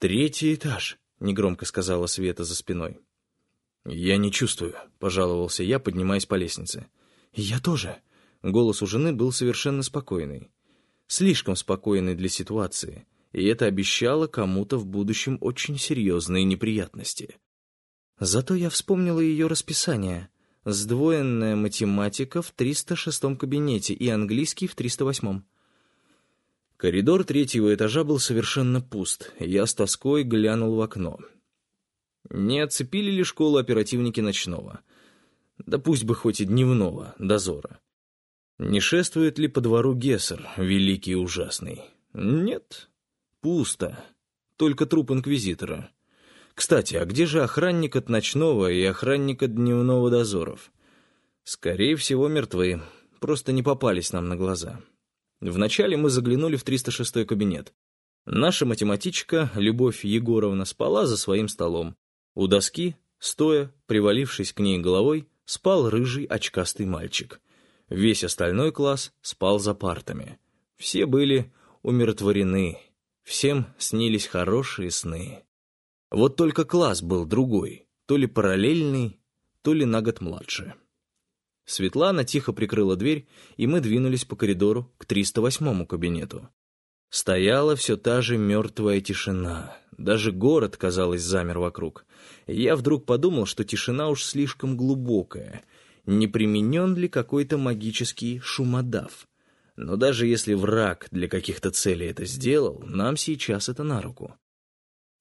«Третий этаж», — негромко сказала Света за спиной. «Я не чувствую», — пожаловался я, поднимаясь по лестнице. «Я тоже». Голос у жены был совершенно спокойный. Слишком спокойный для ситуации, и это обещало кому-то в будущем очень серьезные неприятности. Зато я вспомнила ее расписание. Сдвоенная математика в 306 кабинете и английский в 308. Коридор третьего этажа был совершенно пуст, я с тоской глянул в окно. Не оцепили ли школу оперативники ночного? Да пусть бы хоть и дневного дозора. Не шествует ли по двору Гессер, великий и ужасный? Нет, пусто. Только труп инквизитора. Кстати, а где же охранник от ночного и охранник от дневного дозоров? Скорее всего, мертвы. Просто не попались нам на глаза. Вначале мы заглянули в 306 кабинет. Наша математичка, Любовь Егоровна, спала за своим столом. У доски, стоя, привалившись к ней головой, спал рыжий очкастый мальчик. Весь остальной класс спал за партами. Все были умиротворены, всем снились хорошие сны. Вот только класс был другой, то ли параллельный, то ли на год младше. Светлана тихо прикрыла дверь, и мы двинулись по коридору к 308-му кабинету. Стояла все та же мертвая тишина. Даже город, казалось, замер вокруг. Я вдруг подумал, что тишина уж слишком глубокая. Не применен ли какой-то магический шумодав? Но даже если враг для каких-то целей это сделал, нам сейчас это на руку.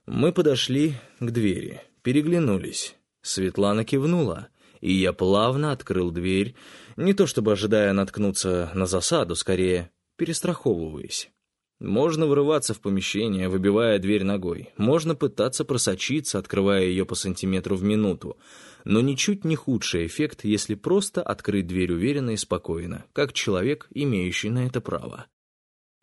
Мы подошли к двери, переглянулись. Светлана кивнула — и я плавно открыл дверь, не то чтобы ожидая наткнуться на засаду, скорее перестраховываясь. Можно врываться в помещение, выбивая дверь ногой. Можно пытаться просочиться, открывая ее по сантиметру в минуту. Но ничуть не худший эффект, если просто открыть дверь уверенно и спокойно, как человек, имеющий на это право.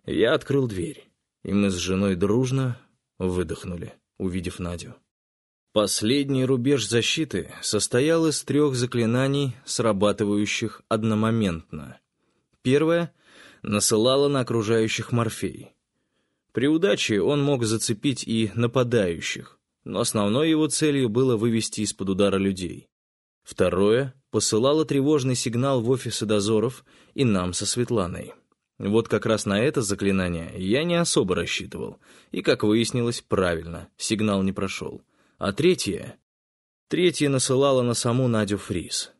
Я открыл дверь, и мы с женой дружно выдохнули, увидев Надю. Последний рубеж защиты состоял из трех заклинаний, срабатывающих одномоментно. Первое насылало на окружающих морфей. При удаче он мог зацепить и нападающих, но основной его целью было вывести из-под удара людей. Второе посылало тревожный сигнал в офисы дозоров и нам со Светланой. Вот как раз на это заклинание я не особо рассчитывал, и, как выяснилось, правильно, сигнал не прошел а третье... Третье насылало на саму Надю Фриз.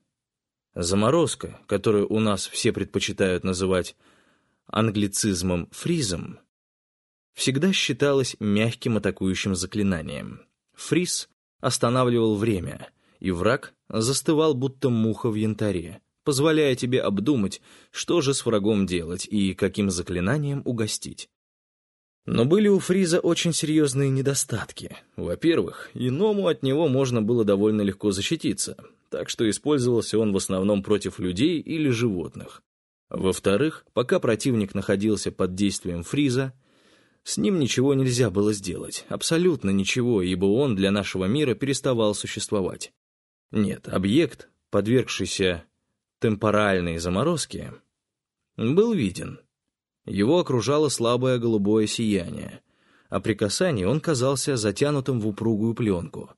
Заморозка, которую у нас все предпочитают называть англицизмом «фризом», всегда считалась мягким атакующим заклинанием. Фриз останавливал время, и враг застывал, будто муха в янтаре, позволяя тебе обдумать, что же с врагом делать и каким заклинанием угостить. Но были у Фриза очень серьезные недостатки. Во-первых, иному от него можно было довольно легко защититься, так что использовался он в основном против людей или животных. Во-вторых, пока противник находился под действием Фриза, с ним ничего нельзя было сделать, абсолютно ничего, ибо он для нашего мира переставал существовать. Нет, объект, подвергшийся темпоральной заморозке, был виден — его окружало слабое голубое сияние, а при касании он казался затянутым в упругую пленку.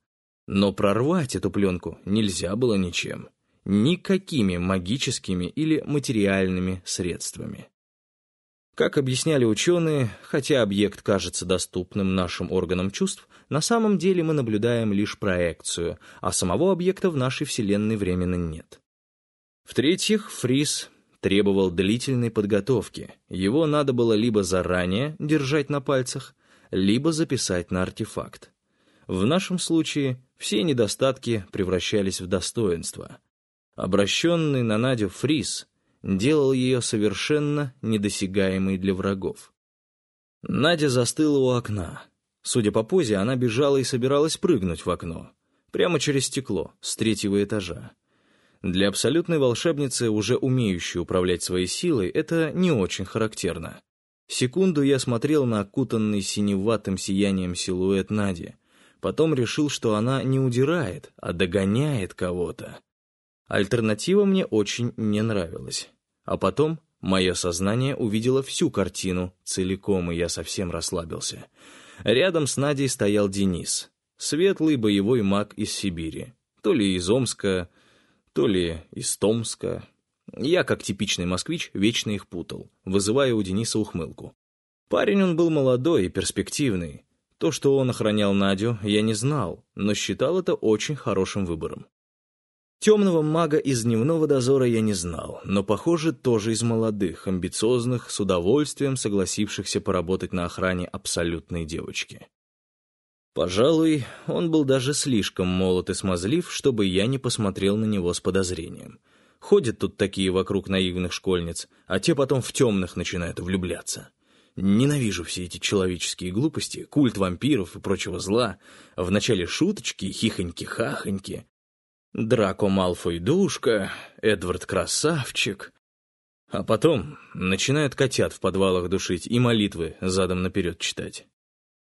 Но прорвать эту пленку нельзя было ничем, никакими магическими или материальными средствами. Как объясняли ученые, хотя объект кажется доступным нашим органам чувств, на самом деле мы наблюдаем лишь проекцию, а самого объекта в нашей Вселенной временно нет. В-третьих, Фрис требовал длительной подготовки. Его надо было либо заранее держать на пальцах, либо записать на артефакт. В нашем случае все недостатки превращались в достоинство. Обращенный на Надю фриз делал ее совершенно недосягаемой для врагов. Надя застыла у окна. Судя по позе, она бежала и собиралась прыгнуть в окно. Прямо через стекло, с третьего этажа. Для абсолютной волшебницы, уже умеющей управлять своей силой, это не очень характерно. Секунду я смотрел на окутанный синеватым сиянием силуэт Нади. Потом решил, что она не удирает, а догоняет кого-то. Альтернатива мне очень не нравилась. А потом мое сознание увидело всю картину целиком, и я совсем расслабился. Рядом с Надей стоял Денис, светлый боевой маг из Сибири. То ли из Омска, то ли из Томска. Я, как типичный москвич, вечно их путал, вызывая у Дениса ухмылку. Парень он был молодой и перспективный. То, что он охранял Надю, я не знал, но считал это очень хорошим выбором. Темного мага из дневного дозора я не знал, но, похоже, тоже из молодых, амбициозных, с удовольствием согласившихся поработать на охране абсолютной девочки. Пожалуй, он был даже слишком молод и смазлив, чтобы я не посмотрел на него с подозрением. Ходят тут такие вокруг наивных школьниц, а те потом в темных начинают влюбляться. Ненавижу все эти человеческие глупости, культ вампиров и прочего зла. Вначале шуточки, хихоньки-хахоньки. Драко Малфой душка, Эдвард красавчик. А потом начинают котят в подвалах душить и молитвы задом наперед читать.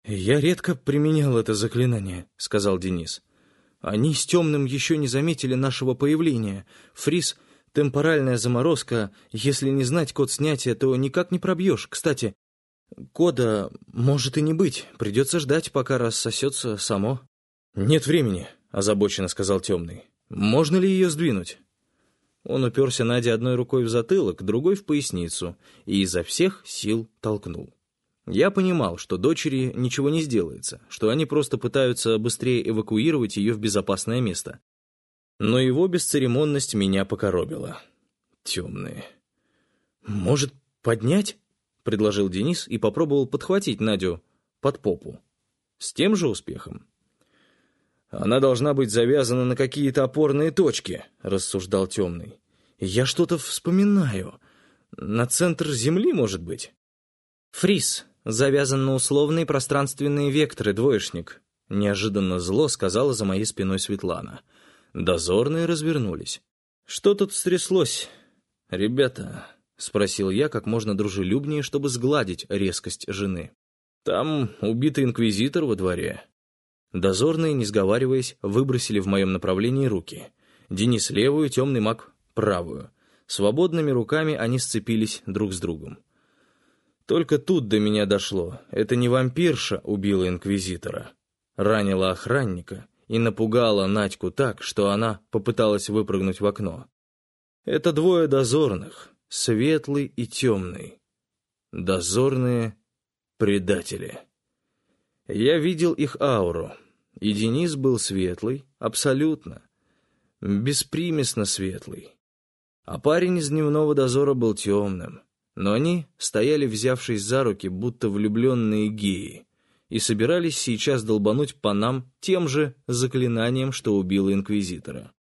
«Я редко применял это заклинание», — сказал Денис. «Они с темным еще не заметили нашего появления. Фриз — темпоральная заморозка. Если не знать код снятия, то никак не пробьешь. Кстати, Кода может и не быть. Придется ждать, пока рассосется само. «Нет времени», — озабоченно сказал темный. «Можно ли ее сдвинуть?» Он уперся Наде одной рукой в затылок, другой в поясницу, и изо всех сил толкнул. Я понимал, что дочери ничего не сделается, что они просто пытаются быстрее эвакуировать ее в безопасное место. Но его бесцеремонность меня покоробила. Темные. «Может, поднять?» предложил Денис и попробовал подхватить Надю под попу. С тем же успехом. «Она должна быть завязана на какие-то опорные точки», — рассуждал Темный. «Я что-то вспоминаю. На центр Земли, может быть?» «Фриз, завязан на условные пространственные векторы, двоечник», — неожиданно зло сказала за моей спиной Светлана. Дозорные развернулись. «Что тут стряслось? Ребята, — спросил я как можно дружелюбнее, чтобы сгладить резкость жены. «Там убитый инквизитор во дворе». Дозорные, не сговариваясь, выбросили в моем направлении руки. Денис левую, темный маг правую. Свободными руками они сцепились друг с другом. Только тут до меня дошло. Это не вампирша убила инквизитора. Ранила охранника и напугала Надьку так, что она попыталась выпрыгнуть в окно. Это двое дозорных, светлый и темный. Дозорные предатели. Я видел их ауру, и Денис был светлый, абсолютно, беспримесно светлый. А парень из дневного дозора был темным. Но они стояли, взявшись за руки, будто влюбленные геи, и собирались сейчас долбануть по нам тем же заклинанием, что убило Инквизитора.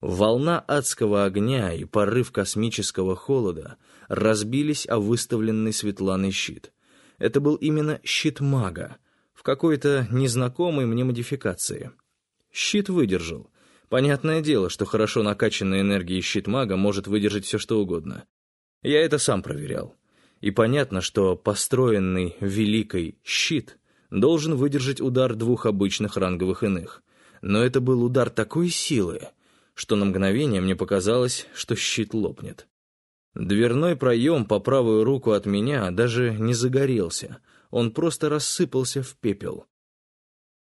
Волна адского огня и порыв космического холода разбились о выставленный Светланой щит. Это был именно щит мага, в какой-то незнакомой мне модификации. Щит выдержал. Понятное дело, что хорошо накачанная энергией щит мага может выдержать все что угодно. Я это сам проверял. И понятно, что построенный великой щит должен выдержать удар двух обычных ранговых иных. Но это был удар такой силы, что на мгновение мне показалось, что щит лопнет. Дверной проем по правую руку от меня даже не загорелся, он просто рассыпался в пепел.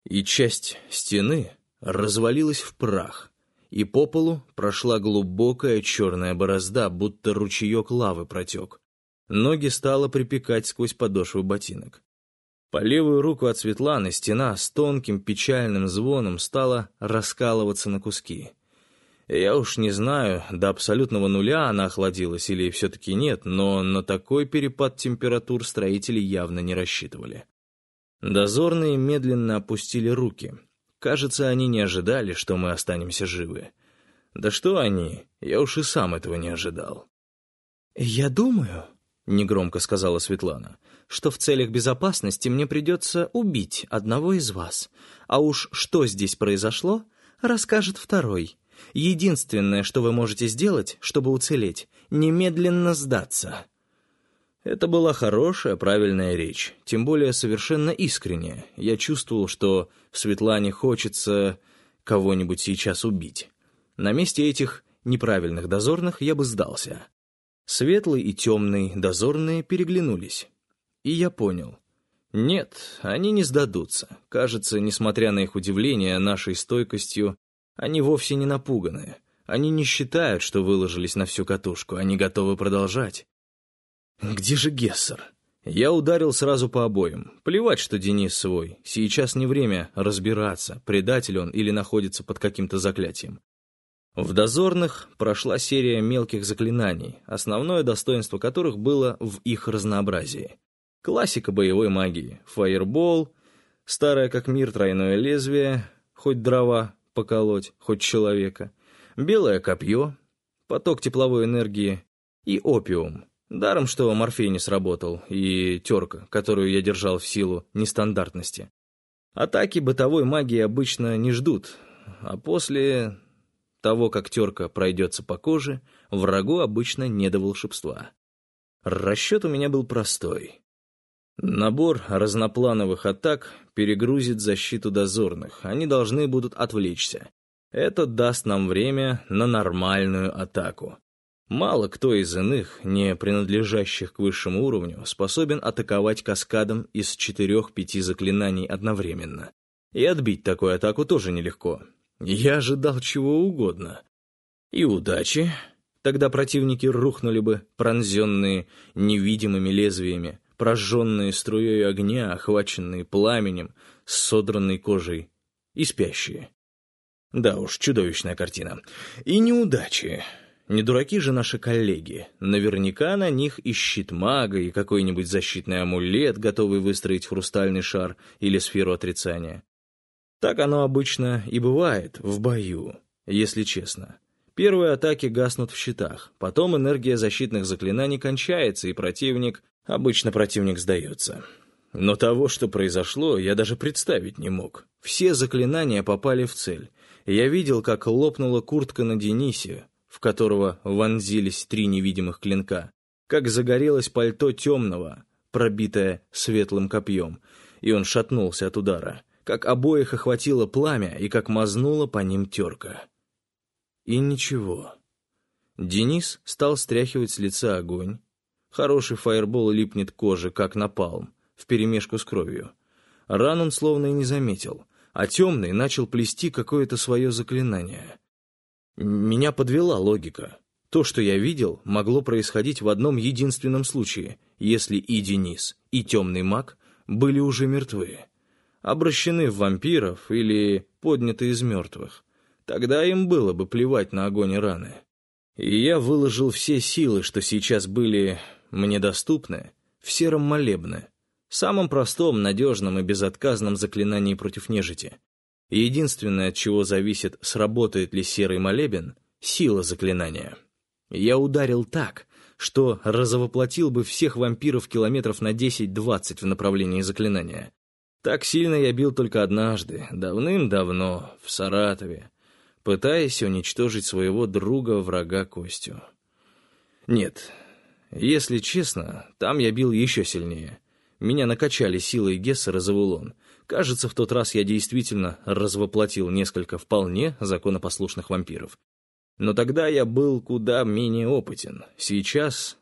И часть стены развалилась в прах, и по полу прошла глубокая черная борозда, будто ручеек лавы протек. Ноги стало припекать сквозь подошвы ботинок. По левую руку от Светланы стена с тонким печальным звоном стала раскалываться на куски — я уж не знаю, до абсолютного нуля она охладилась или все-таки нет, но на такой перепад температур строители явно не рассчитывали. Дозорные медленно опустили руки. Кажется, они не ожидали, что мы останемся живы. Да что они, я уж и сам этого не ожидал. «Я думаю», — негромко сказала Светлана, «что в целях безопасности мне придется убить одного из вас, а уж что здесь произошло, расскажет второй». Единственное, что вы можете сделать, чтобы уцелеть, немедленно сдаться». Это была хорошая, правильная речь, тем более совершенно искренняя. Я чувствовал, что Светлане хочется кого-нибудь сейчас убить. На месте этих неправильных дозорных я бы сдался. Светлый и темный дозорные переглянулись. И я понял. Нет, они не сдадутся. Кажется, несмотря на их удивление нашей стойкостью, они вовсе не напуганы. Они не считают, что выложились на всю катушку, они готовы продолжать. Где же Гессер? Я ударил сразу по обоим. Плевать, что Денис свой. Сейчас не время разбираться, предатель он или находится под каким-то заклятием. В дозорных прошла серия мелких заклинаний, основное достоинство которых было в их разнообразии. Классика боевой магии. Фаербол, старое как мир тройное лезвие, хоть дрова поколоть, хоть человека, белое копье, поток тепловой энергии и опиум. Даром, что морфей не сработал, и терка, которую я держал в силу нестандартности. Атаки бытовой магии обычно не ждут, а после того, как терка пройдется по коже, врагу обычно не до волшебства. Расчет у меня был простой. Набор разноплановых атак перегрузит защиту дозорных, они должны будут отвлечься. Это даст нам время на нормальную атаку. Мало кто из иных, не принадлежащих к высшему уровню, способен атаковать каскадом из четырех-пяти заклинаний одновременно. И отбить такую атаку тоже нелегко. Я ожидал чего угодно. И удачи. Тогда противники рухнули бы, пронзенные невидимыми лезвиями, прожженные струей огня, охваченные пламенем, с содранной кожей и спящие. Да уж, чудовищная картина. И неудачи. Не дураки же наши коллеги. Наверняка на них и щит мага, и какой-нибудь защитный амулет, готовый выстроить хрустальный шар или сферу отрицания. Так оно обычно и бывает в бою, если честно. Первые атаки гаснут в щитах, потом энергия защитных заклинаний кончается, и противник Обычно противник сдается. Но того, что произошло, я даже представить не мог. Все заклинания попали в цель. Я видел, как лопнула куртка на Денисе, в которого вонзились три невидимых клинка, как загорелось пальто темного, пробитое светлым копьем, и он шатнулся от удара, как обоих охватило пламя и как мазнула по ним терка. И ничего. Денис стал стряхивать с лица огонь, Хороший фаербол липнет к коже, как напалм, вперемешку с кровью. Ран он словно и не заметил, а темный начал плести какое-то свое заклинание. Меня подвела логика. То, что я видел, могло происходить в одном единственном случае, если и Денис, и темный маг были уже мертвы. Обращены в вампиров или подняты из мертвых. Тогда им было бы плевать на огонь и раны. И я выложил все силы, что сейчас были мне доступны, в сером молебне, самом простом, надежном и безотказном заклинании против нежити. Единственное, от чего зависит, сработает ли серый молебен, — сила заклинания. Я ударил так, что разовоплотил бы всех вампиров километров на 10-20 в направлении заклинания. Так сильно я бил только однажды, давным-давно, в Саратове, пытаясь уничтожить своего друга-врага Костю. Нет, если честно, там я бил еще сильнее. Меня накачали силой Гессера за. Кажется, в тот раз я действительно развоплотил несколько вполне законопослушных вампиров. Но тогда я был куда менее опытен. Сейчас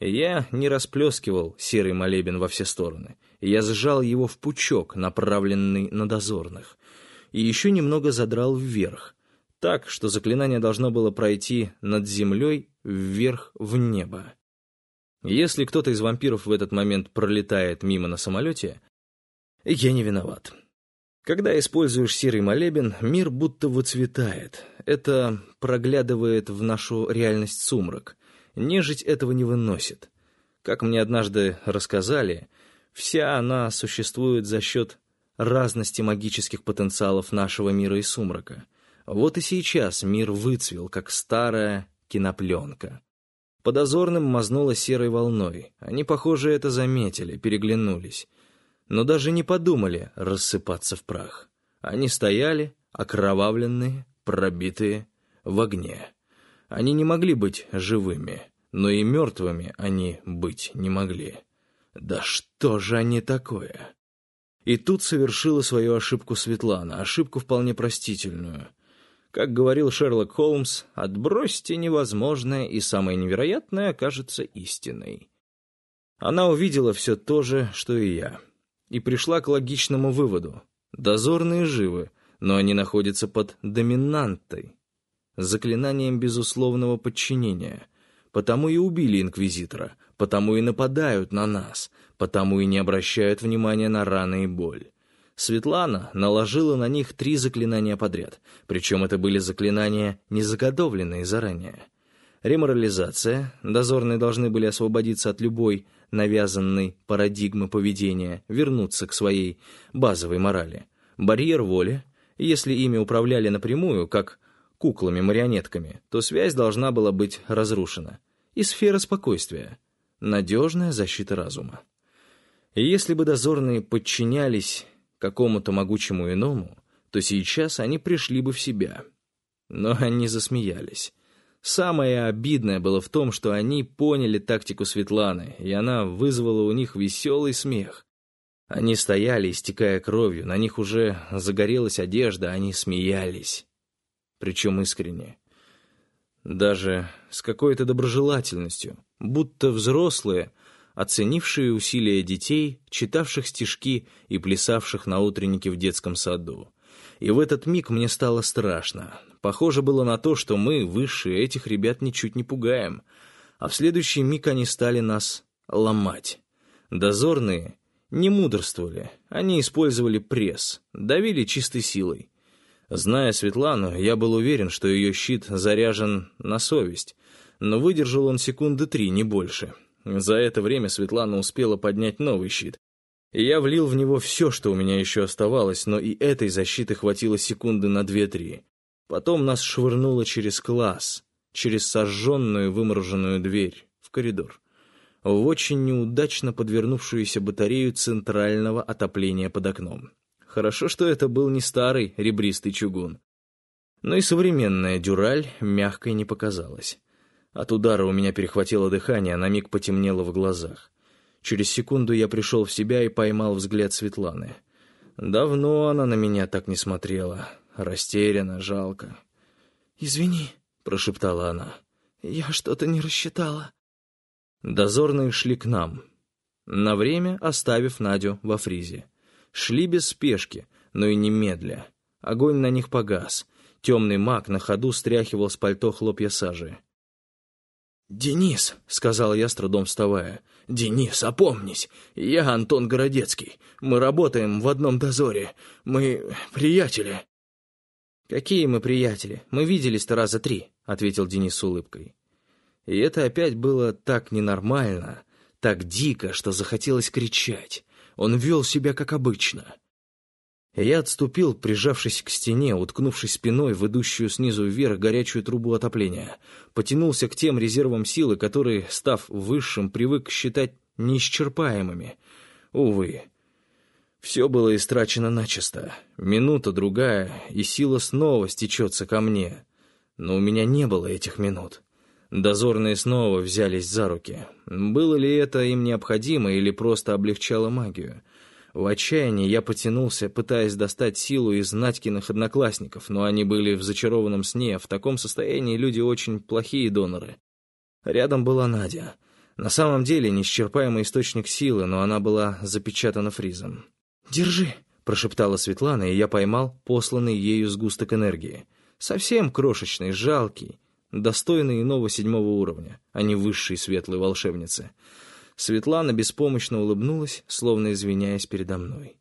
я не расплескивал серый молебен во все стороны. Я сжал его в пучок, направленный на дозорных. И еще немного задрал вверх. Так, что заклинание должно было пройти над землей вверх в небо. Если кто-то из вампиров в этот момент пролетает мимо на самолете, я не виноват. Когда используешь серый молебен, мир будто выцветает. Это проглядывает в нашу реальность сумрак. Нежить этого не выносит. Как мне однажды рассказали, вся она существует за счет разности магических потенциалов нашего мира и сумрака. Вот и сейчас мир выцвел, как старая кинопленка. Подозорным мазнуло серой волной. Они, похоже, это заметили, переглянулись. Но даже не подумали рассыпаться в прах. Они стояли, окровавленные, пробитые, в огне. Они не могли быть живыми, но и мертвыми они быть не могли. Да что же они такое? И тут совершила свою ошибку Светлана, ошибку вполне простительную — как говорил Шерлок Холмс, отбросьте невозможное, и самое невероятное окажется истиной. Она увидела все то же, что и я. И пришла к логичному выводу. Дозорные живы, но они находятся под доминантой, заклинанием безусловного подчинения. Потому и убили инквизитора, потому и нападают на нас, потому и не обращают внимания на раны и боль. Светлана наложила на них три заклинания подряд, причем это были заклинания, не заготовленные заранее. Реморализация, дозорные должны были освободиться от любой навязанной парадигмы поведения, вернуться к своей базовой морали. Барьер воли, если ими управляли напрямую, как куклами-марионетками, то связь должна была быть разрушена. И сфера спокойствия, надежная защита разума. И если бы дозорные подчинялись какому-то могучему иному, то сейчас они пришли бы в себя. Но они засмеялись. Самое обидное было в том, что они поняли тактику Светланы, и она вызвала у них веселый смех. Они стояли, истекая кровью, на них уже загорелась одежда, они смеялись. Причем искренне. Даже с какой-то доброжелательностью, будто взрослые — оценившие усилия детей, читавших стишки и плясавших на утреннике в детском саду. И в этот миг мне стало страшно. Похоже было на то, что мы, высшие, этих ребят ничуть не пугаем, а в следующий миг они стали нас ломать. Дозорные не мудрствовали, они использовали пресс, давили чистой силой. Зная Светлану, я был уверен, что ее щит заряжен на совесть, но выдержал он секунды три, не больше. За это время Светлана успела поднять новый щит. И я влил в него все, что у меня еще оставалось, но и этой защиты хватило секунды на две-три. Потом нас швырнуло через класс, через сожженную вымороженную дверь, в коридор, в очень неудачно подвернувшуюся батарею центрального отопления под окном. Хорошо, что это был не старый ребристый чугун. Но и современная дюраль мягкой не показалась. От удара у меня перехватило дыхание, на миг потемнело в глазах. Через секунду я пришел в себя и поймал взгляд Светланы. Давно она на меня так не смотрела. Растеряна, жалко. «Извини», — прошептала она. «Я что-то не рассчитала». Дозорные шли к нам, на время оставив Надю во фризе. Шли без спешки, но и немедля. Огонь на них погас. Темный маг на ходу стряхивал с пальто хлопья сажи. «Денис», — сказал я с трудом вставая, — «Денис, опомнись, я Антон Городецкий. Мы работаем в одном дозоре. Мы приятели». «Какие мы приятели? Мы виделись-то раза три», — ответил Денис с улыбкой. И это опять было так ненормально, так дико, что захотелось кричать. Он вел себя как обычно. Я отступил, прижавшись к стене, уткнувшись спиной в идущую снизу вверх горячую трубу отопления. Потянулся к тем резервам силы, которые, став высшим, привык считать неисчерпаемыми. Увы, все было истрачено начисто. Минута, другая, и сила снова стечется ко мне. Но у меня не было этих минут. Дозорные снова взялись за руки. Было ли это им необходимо или просто облегчало магию? — в отчаянии я потянулся, пытаясь достать силу из Надькиных одноклассников, но они были в зачарованном сне, в таком состоянии люди очень плохие доноры. Рядом была Надя. На самом деле неисчерпаемый источник силы, но она была запечатана фризом. «Держи», — прошептала Светлана, и я поймал посланный ею сгусток энергии. Совсем крошечный, жалкий, достойный иного седьмого уровня, а не высшей светлой волшебницы. Светлана беспомощно улыбнулась, словно извиняясь передо мной.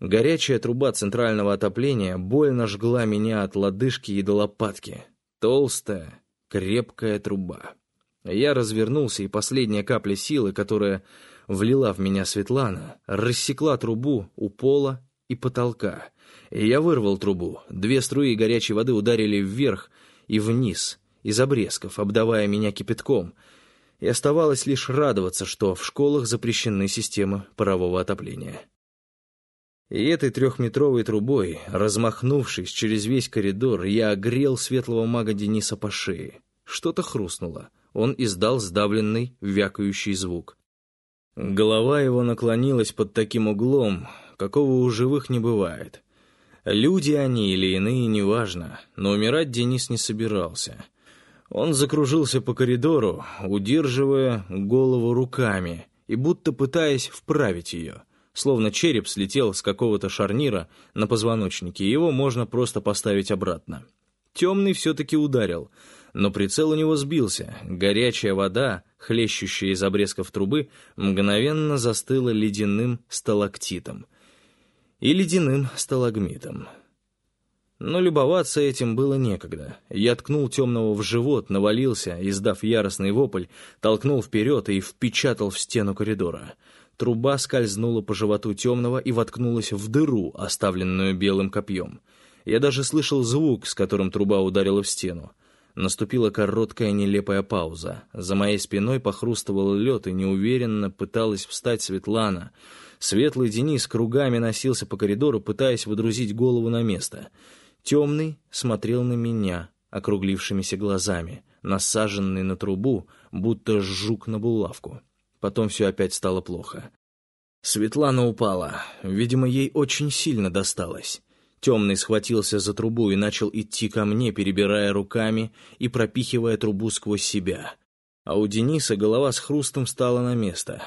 Горячая труба центрального отопления больно жгла меня от лодыжки и до лопатки. Толстая, крепкая труба. Я развернулся, и последняя капля силы, которая влила в меня Светлана, рассекла трубу у пола и потолка. И я вырвал трубу. Две струи горячей воды ударили вверх и вниз, из обрезков, обдавая меня кипятком — и оставалось лишь радоваться, что в школах запрещены системы парового отопления. И этой трехметровой трубой, размахнувшись через весь коридор, я огрел светлого мага Дениса по шее. Что-то хрустнуло. Он издал сдавленный, вякающий звук. Голова его наклонилась под таким углом, какого у живых не бывает. Люди они или иные, неважно, но умирать Денис не собирался. Он закружился по коридору, удерживая голову руками и будто пытаясь вправить ее. словно череп слетел с какого-то шарнира на позвоночнике, его можно просто поставить обратно. Темный все-таки ударил, но прицел у него сбился. Горячая вода, хлещущая из обрезков трубы, мгновенно застыла ледяным сталактитом и ледяным сталагмитом. Но любоваться этим было некогда. Я ткнул темного в живот, навалился, издав яростный вопль, толкнул вперед и впечатал в стену коридора. Труба скользнула по животу темного и воткнулась в дыру, оставленную белым копьем. Я даже слышал звук, с которым труба ударила в стену. Наступила короткая нелепая пауза. За моей спиной похрустывал лед, и неуверенно пыталась встать Светлана. Светлый Денис кругами носился по коридору, пытаясь выдрузить голову на место — Темный смотрел на меня округлившимися глазами, насаженный на трубу, будто жук на булавку. Потом все опять стало плохо. Светлана упала. Видимо, ей очень сильно досталось. Темный схватился за трубу и начал идти ко мне, перебирая руками и пропихивая трубу сквозь себя. А у Дениса голова с хрустом стала на место.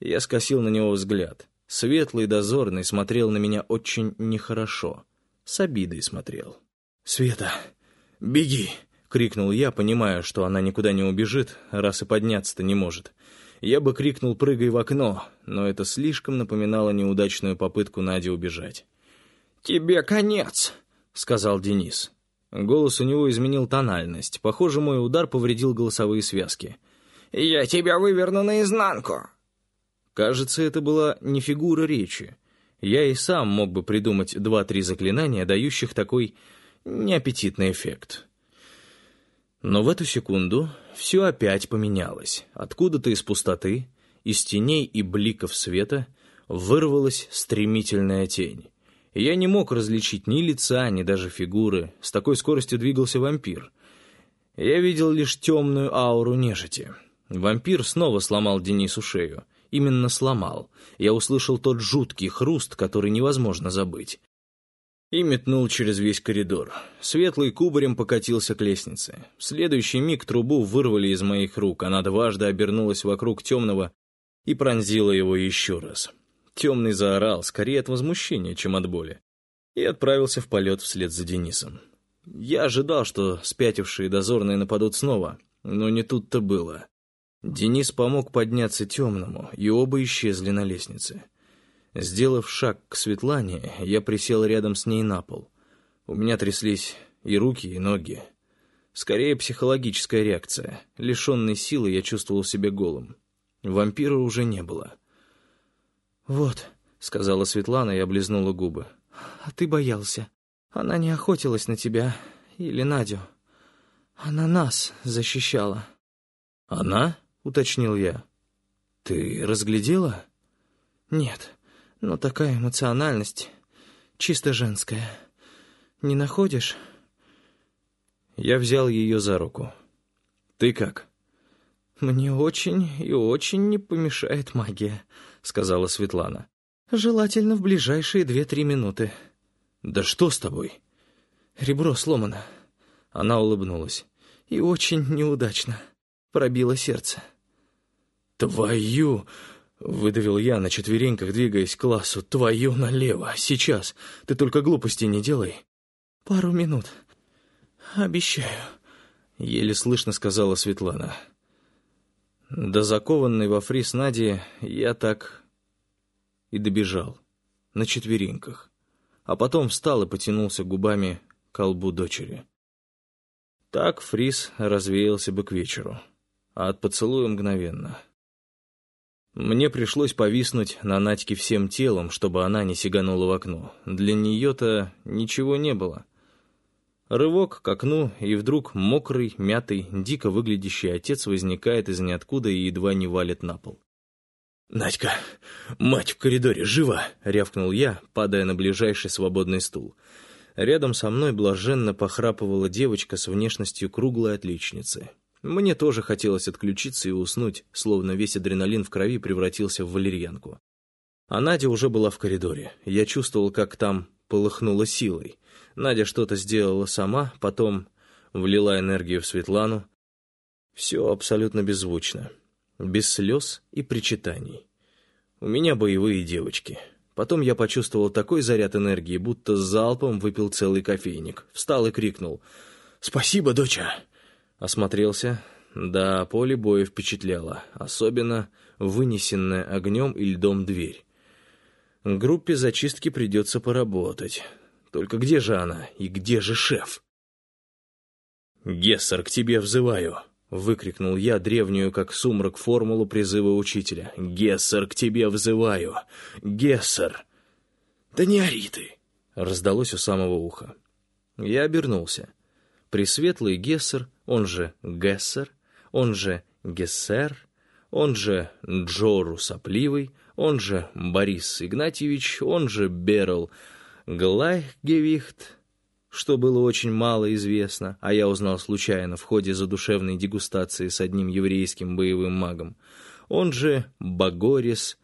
Я скосил на него взгляд. Светлый дозорный смотрел на меня очень нехорошо с обидой смотрел. «Света, беги!» — крикнул я, понимая, что она никуда не убежит, раз и подняться-то не может. Я бы крикнул «прыгай в окно», но это слишком напоминало неудачную попытку Нади убежать. «Тебе конец!» — сказал Денис. Голос у него изменил тональность. Похоже, мой удар повредил голосовые связки. «Я тебя выверну наизнанку!» Кажется, это была не фигура речи. Я и сам мог бы придумать два-три заклинания, дающих такой неаппетитный эффект. Но в эту секунду все опять поменялось. Откуда-то из пустоты, из теней и бликов света вырвалась стремительная тень. Я не мог различить ни лица, ни даже фигуры. С такой скоростью двигался вампир. Я видел лишь темную ауру нежити. Вампир снова сломал Денису шею именно сломал. Я услышал тот жуткий хруст, который невозможно забыть. И метнул через весь коридор. Светлый кубарем покатился к лестнице. В следующий миг трубу вырвали из моих рук. Она дважды обернулась вокруг темного и пронзила его еще раз. Темный заорал, скорее от возмущения, чем от боли, и отправился в полет вслед за Денисом. Я ожидал, что спятившие дозорные нападут снова, но не тут-то было. Денис помог подняться темному, и оба исчезли на лестнице. Сделав шаг к Светлане, я присел рядом с ней на пол. У меня тряслись и руки, и ноги. Скорее психологическая реакция. Лишенный силы я чувствовал себя голым. Вампира уже не было. «Вот», — сказала Светлана и облизнула губы. «А ты боялся. Она не охотилась на тебя или Надю. Она нас защищала». «Она?» — уточнил я. «Ты разглядела?» «Нет, но такая эмоциональность, чисто женская. Не находишь?» Я взял ее за руку. «Ты как?» «Мне очень и очень не помешает магия», — сказала Светлана. «Желательно в ближайшие две-три минуты». «Да что с тобой?» «Ребро сломано». Она улыбнулась. «И очень неудачно. Пробило сердце». «Твою!» — выдавил я на четвереньках, двигаясь к классу. «Твою налево! Сейчас! Ты только глупостей не делай!» «Пару минут. Обещаю», — еле слышно сказала Светлана. До закованной во фриз Нади я так и добежал, на четвереньках, а потом встал и потянулся губами к колбу дочери. Так фриз развеялся бы к вечеру, а от поцелуя мгновенно — мне пришлось повиснуть на Надьке всем телом, чтобы она не сиганула в окно. Для нее-то ничего не было. Рывок к окну, и вдруг мокрый, мятый, дико выглядящий отец возникает из ниоткуда и едва не валит на пол. «Надька, мать в коридоре, жива!» — рявкнул я, падая на ближайший свободный стул. Рядом со мной блаженно похрапывала девочка с внешностью круглой отличницы. Мне тоже хотелось отключиться и уснуть, словно весь адреналин в крови превратился в валерьянку. А Надя уже была в коридоре. Я чувствовал, как там полыхнула силой. Надя что-то сделала сама, потом влила энергию в Светлану. Все абсолютно беззвучно, без слез и причитаний. У меня боевые девочки. Потом я почувствовал такой заряд энергии, будто залпом выпил целый кофейник. Встал и крикнул «Спасибо, доча!» Осмотрелся. Да, поле боя впечатляло, особенно вынесенная огнем и льдом дверь. Группе зачистки придется поработать. Только где же она и где же шеф? «Гессер, к тебе взываю!» — выкрикнул я древнюю, как сумрак, формулу призыва учителя. «Гессер, к тебе взываю! Гессер!» «Да не ори ты!» — раздалось у самого уха. Я обернулся. Пресветлый Гессер, он же Гессер, он же Гессер, он же Джору Сопливый, он же Борис Игнатьевич, он же Берл Глайхгевихт, что было очень мало известно, а я узнал случайно в ходе задушевной дегустации с одним еврейским боевым магом. Он же Багорис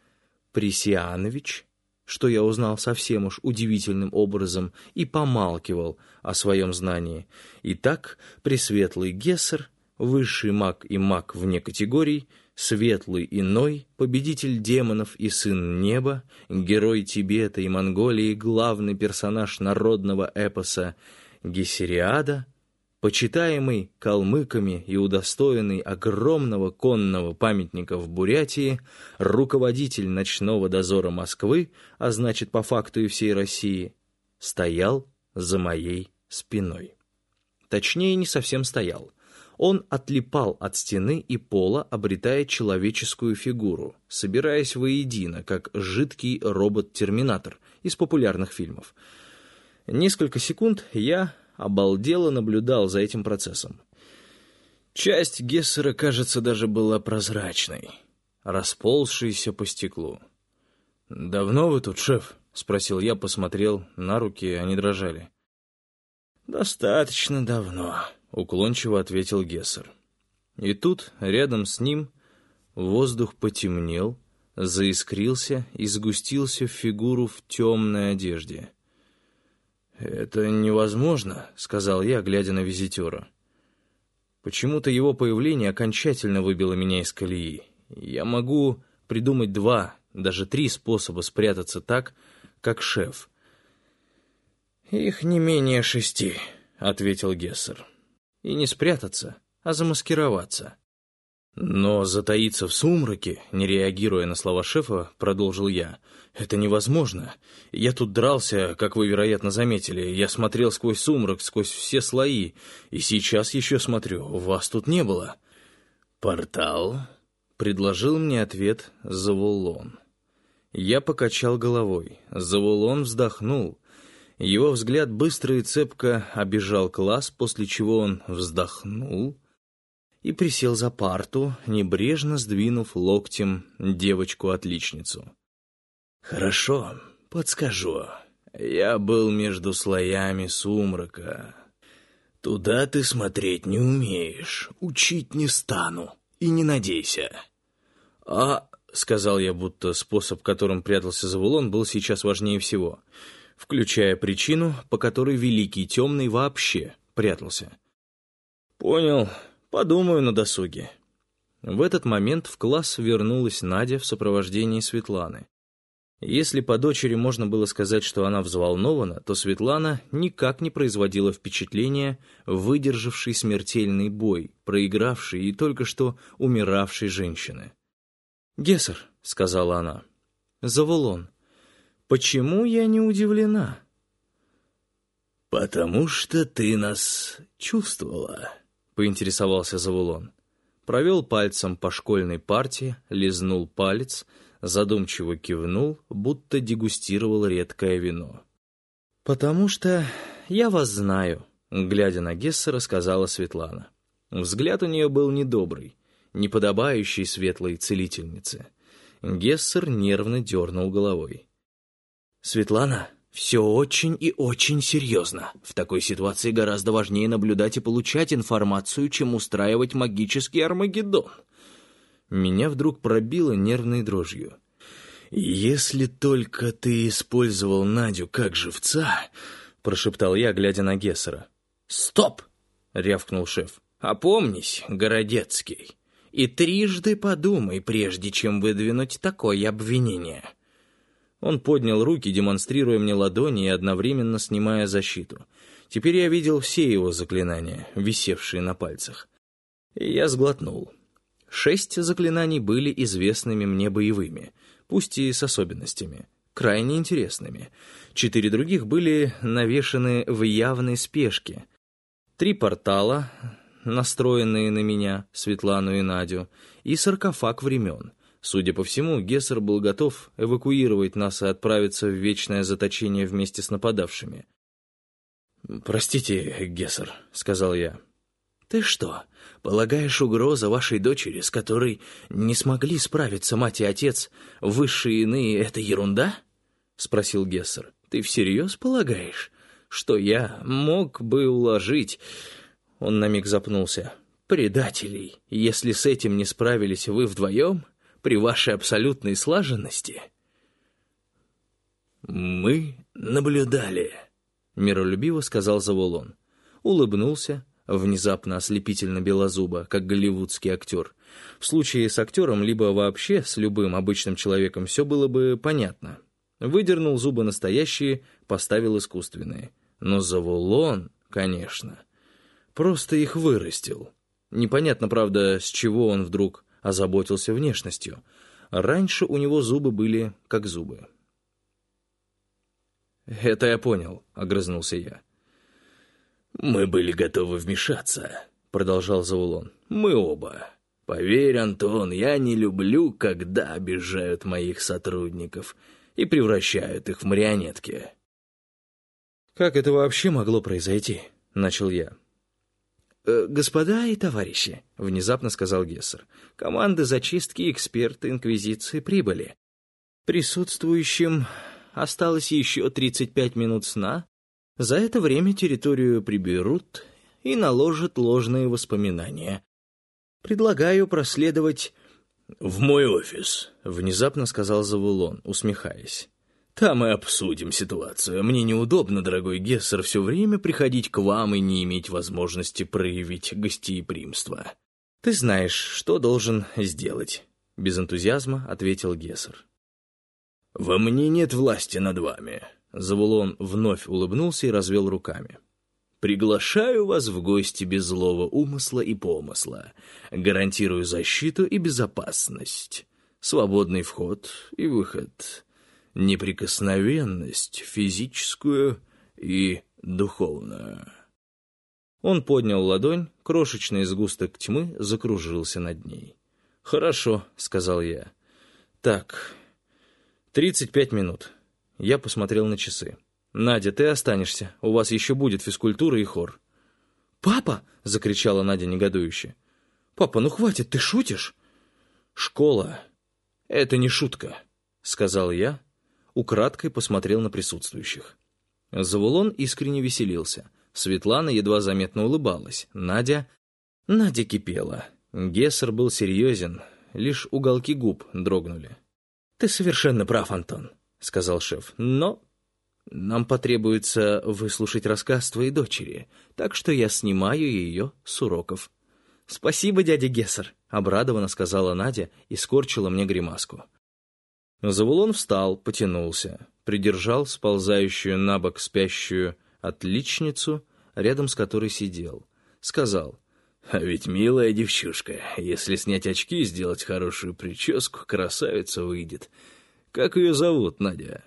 Пресианович, что я узнал совсем уж удивительным образом и помалкивал о своем знании. Итак, Пресветлый Гессер, высший маг и маг вне категорий, светлый иной, победитель демонов и сын неба, герой Тибета и Монголии, главный персонаж народного эпоса Гессериада, почитаемый калмыками и удостоенный огромного конного памятника в Бурятии, руководитель ночного дозора Москвы, а значит по факту и всей России, стоял за моей спиной. Точнее, не совсем стоял он отлипал от стены и пола, обретая человеческую фигуру, собираясь воедино, как жидкий робот-терминатор из популярных фильмов. Несколько секунд я обалдело наблюдал за этим процессом. Часть Гессера, кажется, даже была прозрачной, расползшейся по стеклу. «Давно вы тут, шеф?» — спросил я, посмотрел на руки, они дрожали. «Достаточно давно», уклончиво ответил Гессер. И тут, рядом с ним, воздух потемнел, заискрился и сгустился в фигуру в темной одежде. «Это невозможно», — сказал я, глядя на визитера. Почему-то его появление окончательно выбило меня из колеи. Я могу придумать два, даже три способа спрятаться так, как шеф. «Их не менее шести», — ответил Гессер и не спрятаться, а замаскироваться. Но затаиться в сумраке, не реагируя на слова шефа, продолжил я. Это невозможно. Я тут дрался, как вы, вероятно, заметили. Я смотрел сквозь сумрак, сквозь все слои. И сейчас еще смотрю. Вас тут не было. Портал? Предложил мне ответ Завулон. Я покачал головой. Завулон вздохнул. Его взгляд быстро и цепко обежал класс, после чего он вздохнул и присел за парту, небрежно сдвинув локтем девочку-отличницу. «Хорошо, подскажу. Я был между слоями сумрака. Туда ты смотреть не умеешь, учить не стану, и не надейся». «А...» — сказал я, будто способ, которым прятался Завулон, был сейчас важнее всего — включая причину, по которой Великий Темный вообще прятался. «Понял. Подумаю на досуге». В этот момент в класс вернулась Надя в сопровождении Светланы. Если по дочери можно было сказать, что она взволнована, то Светлана никак не производила впечатления выдержавшей смертельный бой, проигравшей и только что умиравшей женщины. «Гессер», — сказала она, — «Завулон, Почему я не удивлена? «Потому что ты нас чувствовала», — поинтересовался Завулон. Провел пальцем по школьной партии, лизнул палец, задумчиво кивнул, будто дегустировал редкое вино. «Потому что я вас знаю», — глядя на Гессера, сказала Светлана. Взгляд у нее был недобрый, неподобающий светлой целительнице. Гессер нервно дернул головой. «Светлана, все очень и очень серьезно. В такой ситуации гораздо важнее наблюдать и получать информацию, чем устраивать магический Армагеддон». Меня вдруг пробило нервной дрожью. «Если только ты использовал Надю как живца», — прошептал я, глядя на Гессера. «Стоп!» — рявкнул шеф. «Опомнись, Городецкий. И трижды подумай, прежде чем выдвинуть такое обвинение». Он поднял руки, демонстрируя мне ладони и одновременно снимая защиту. Теперь я видел все его заклинания, висевшие на пальцах. И я сглотнул. Шесть заклинаний были известными мне боевыми, пусть и с особенностями, крайне интересными. Четыре других были навешаны в явной спешке. Три портала, настроенные на меня, Светлану и Надю, и саркофаг времен. Судя по всему, Гессер был готов эвакуировать нас и отправиться в вечное заточение вместе с нападавшими. «Простите, Гессер», — сказал я. «Ты что, полагаешь, угроза вашей дочери, с которой не смогли справиться мать и отец, высшие иные — это ерунда?» — спросил Гессер. «Ты всерьез полагаешь, что я мог бы уложить...» Он на миг запнулся. «Предателей, если с этим не справились вы вдвоем, при вашей абсолютной слаженности?» «Мы наблюдали», — миролюбиво сказал Заволон. Улыбнулся, внезапно ослепительно белозуба, как голливудский актер. В случае с актером, либо вообще с любым обычным человеком, все было бы понятно. Выдернул зубы настоящие, поставил искусственные. Но Заволон, конечно, просто их вырастил. Непонятно, правда, с чего он вдруг озаботился внешностью. Раньше у него зубы были как зубы. «Это я понял», — огрызнулся я. «Мы были готовы вмешаться», — продолжал Заулон. «Мы оба. Поверь, Антон, я не люблю, когда обижают моих сотрудников и превращают их в марионетки». «Как это вообще могло произойти?» — начал я. «Э, «Господа и товарищи», — внезапно сказал Гессер, — «команды зачистки эксперты Инквизиции прибыли. Присутствующим осталось еще 35 минут сна за это время территорию приберут и наложат ложные воспоминания. Предлагаю проследовать в мой офис, внезапно сказал Завулон, усмехаясь. Там и обсудим ситуацию. Мне неудобно, дорогой Гессер, все время приходить к вам и не иметь возможности проявить гостеприимство. Ты знаешь, что должен сделать, без энтузиазма ответил Гессер. Во мне нет власти над вами. Завулон вновь улыбнулся и развел руками. «Приглашаю вас в гости без злого умысла и помысла. Гарантирую защиту и безопасность, свободный вход и выход, неприкосновенность физическую и духовную». Он поднял ладонь, крошечный сгусток тьмы закружился над ней. «Хорошо», — сказал я. «Так, тридцать пять минут. Я посмотрел на часы. «Надя, ты останешься. У вас еще будет физкультура и хор». «Папа!» — закричала Надя негодующе. «Папа, ну хватит, ты шутишь?» «Школа — это не шутка», — сказал я, украдкой посмотрел на присутствующих. Завулон искренне веселился. Светлана едва заметно улыбалась. Надя... Надя кипела. Гессер был серьезен, лишь уголки губ дрогнули. «Ты совершенно прав, Антон. — сказал шеф. «Но нам потребуется выслушать рассказ твоей дочери, так что я снимаю ее с уроков». «Спасибо, дядя Гессер», — обрадованно сказала Надя и скорчила мне гримаску. Завулон встал, потянулся, придержал сползающую на бок спящую отличницу, рядом с которой сидел. Сказал, «А ведь милая девчушка, если снять очки и сделать хорошую прическу, красавица выйдет. Как ее зовут, Надя?»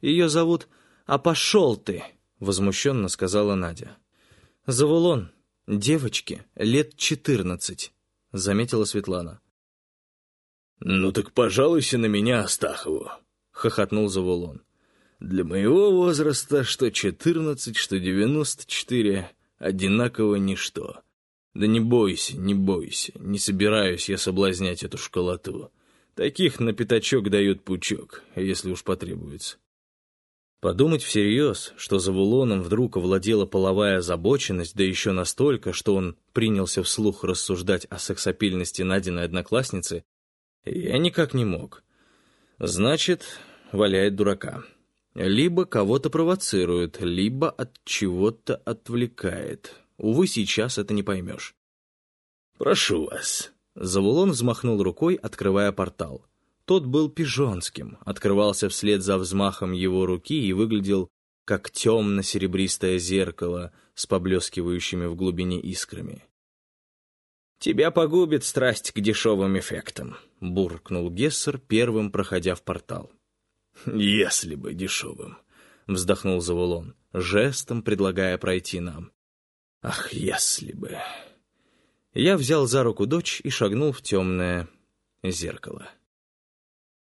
«Ее зовут... А пошел ты!» — возмущенно сказала Надя. «Завулон, девочке, лет четырнадцать», — заметила Светлана. «Ну так пожалуйся на меня, Астахову», — хохотнул Завулон. «Для моего возраста что четырнадцать, что девяносто четыре, одинаково ничто. Да не бойся, не бойся, не собираюсь я соблазнять эту школоту. Таких на пятачок дают пучок, если уж потребуется. Подумать всерьез, что за Вулоном вдруг овладела половая озабоченность, да еще настолько, что он принялся вслух рассуждать о сексапильности Надиной одноклассницы, я никак не мог. Значит, валяет дурака. Либо кого-то провоцирует, либо от чего-то отвлекает. Увы, сейчас это не поймешь. «Прошу вас», Завулон взмахнул рукой, открывая портал. Тот был пижонским, открывался вслед за взмахом его руки и выглядел как темно-серебристое зеркало с поблескивающими в глубине искрами. «Тебя погубит страсть к дешевым эффектам», — буркнул Гессер, первым проходя в портал. «Если бы дешевым», — вздохнул Завулон, жестом предлагая пройти нам. «Ах, если бы...» Я взял за руку дочь и шагнул в темное зеркало.